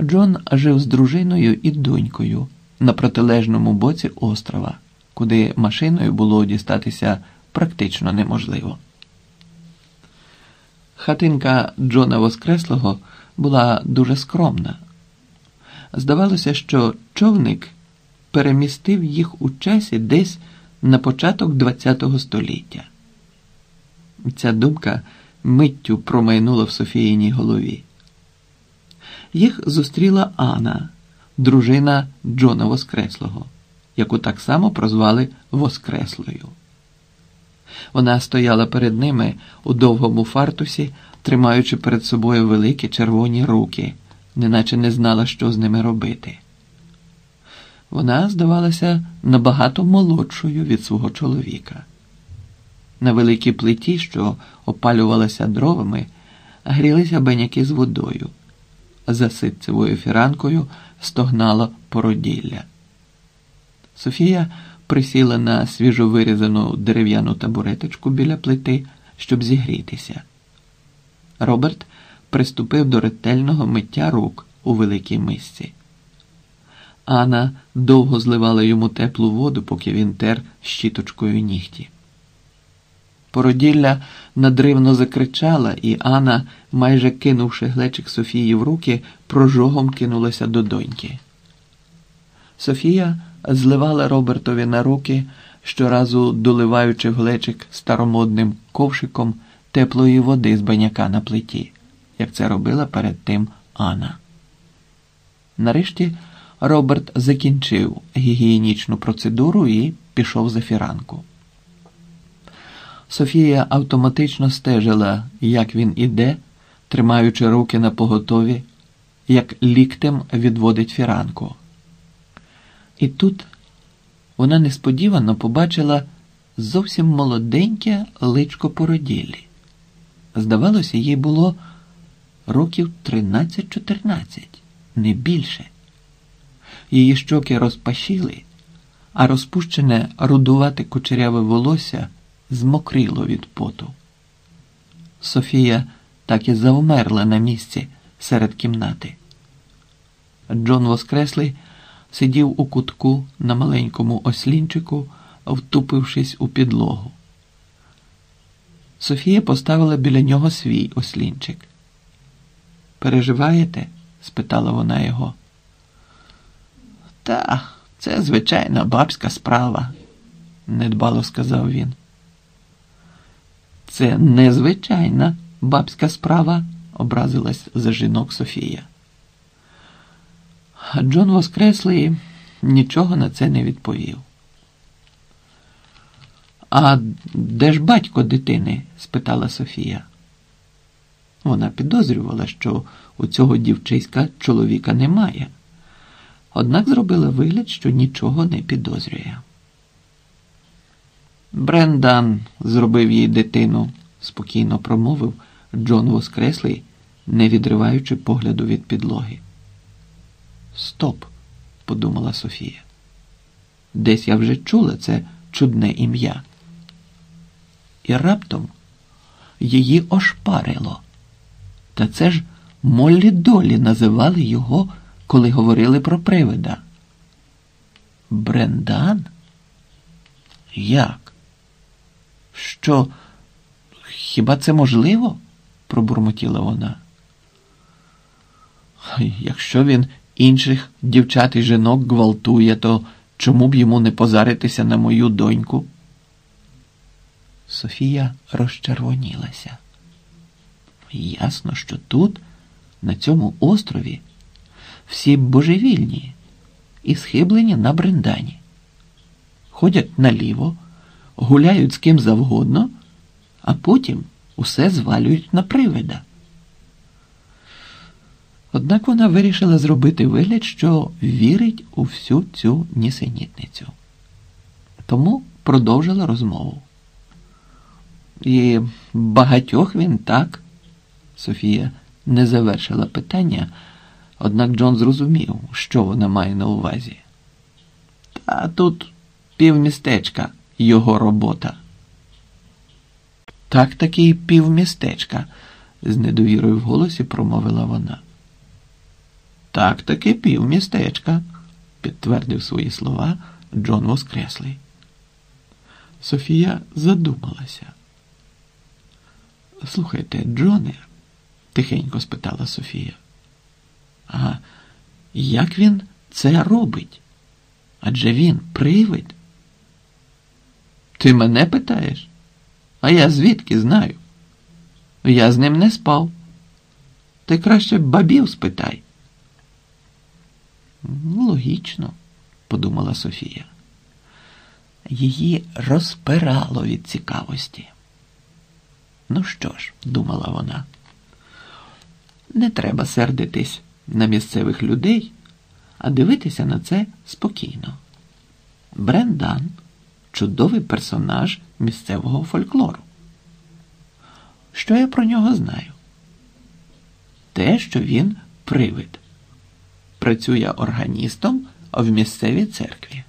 Джон жив з дружиною і донькою на протилежному боці острова, куди машиною було дістатися практично неможливо. Хатинка Джона Воскреслого була дуже скромна. Здавалося, що човник перемістив їх у часі десь на початок ХХ століття. Ця думка миттю промайнула в Софіїній голові. Їх зустріла Анна, дружина Джона Воскреслого, яку так само прозвали Воскреслою. Вона стояла перед ними у довгому фартусі, тримаючи перед собою великі червоні руки, неначе не знала, що з ними робити. Вона здавалася набагато молодшою від свого чоловіка. На великій плиті, що опалювалася дровами, грілися баняки з водою. За ситцевою фіранкою стогнало породілля. Софія присіла на свіжовирізану дерев'яну табуреточку біля плити, щоб зігрітися. Роберт приступив до ретельного миття рук у великій мисці. Анна довго зливала йому теплу воду, поки він тер щіточкою нігті. Породілля надривно закричала, і Анна, майже кинувши глечик Софії в руки, прожогом кинулася до доньки. Софія зливала Робертові на руки, щоразу доливаючи в глечик старомодним ковшиком теплої води з баняка на плиті, як це робила перед тим Анна. Нарешті Роберт закінчив гігієнічну процедуру і пішов за фіранку. Софія автоматично стежила, як він іде, тримаючи руки на поготові, як ліктем відводить фіранку. І тут вона несподівано побачила зовсім молоденьке личко породіллі. Здавалося, їй було років 13-14, не більше. Її щоки розпашіли, а розпущене рудувате кучеряве волосся змокріло від поту. Софія так і завмерла на місці серед кімнати. Джон Воскреслий сидів у кутку на маленькому ослінчику, втупившись у підлогу. Софія поставила біля нього свій ослінчик. Переживаєте? спитала вона його. Та, це звичайна бабська справа, недбало сказав він. Це незвичайна бабська справа, образилась за жінок Софія. Джон Воскреслий нічого на це не відповів. А де ж батько дитини? спитала Софія. Вона підозрювала, що у цього дівчиська чоловіка немає, однак зробила вигляд, що нічого не підозрює. Брендан зробив їй дитину, спокійно промовив Джон Воскреслий, не відриваючи погляду від підлоги. Стоп, подумала Софія. Десь я вже чула це чудне ім'я. І раптом її ошпарило. Та це ж Моллі Долі називали його, коли говорили про привида. Брендан? Як? Що? Хіба це можливо? пробурмотіла вона. Якщо він інших дівчат і жінок гвалтує, то чому б йому не позаритися на мою доньку? Софія розчервонілася. Ясно, що тут, на цьому острові, всі божевільні і схиблені на брендані. Ходять наліво, гуляють з ким завгодно, а потім усе звалюють на привида. Однак вона вирішила зробити вигляд, що вірить у всю цю нісенітницю. Тому продовжила розмову. І багатьох він так. Софія не завершила питання, однак Джон зрозумів, що вона має на увазі. Та тут півмістечка його робота. Так таки півмістечка, з недовірою в голосі промовила вона. Так таки півмістечка, підтвердив свої слова Джон Воскреслий. Софія задумалася. Слухайте, Джоне, тихенько спитала Софія. А як він це робить? Адже він привид. Ти мене питаєш? А я звідки знаю? Я з ним не спав. Ти краще бабів спитай. «Ну, Логічно, подумала Софія. Її розпирало від цікавості. Ну що ж, думала вона, не треба сердитись на місцевих людей, а дивитися на це спокійно. Брендан чудовий персонаж місцевого фольклору. Що я про нього знаю? Те, що він привид, працює органістом в місцевій церкві.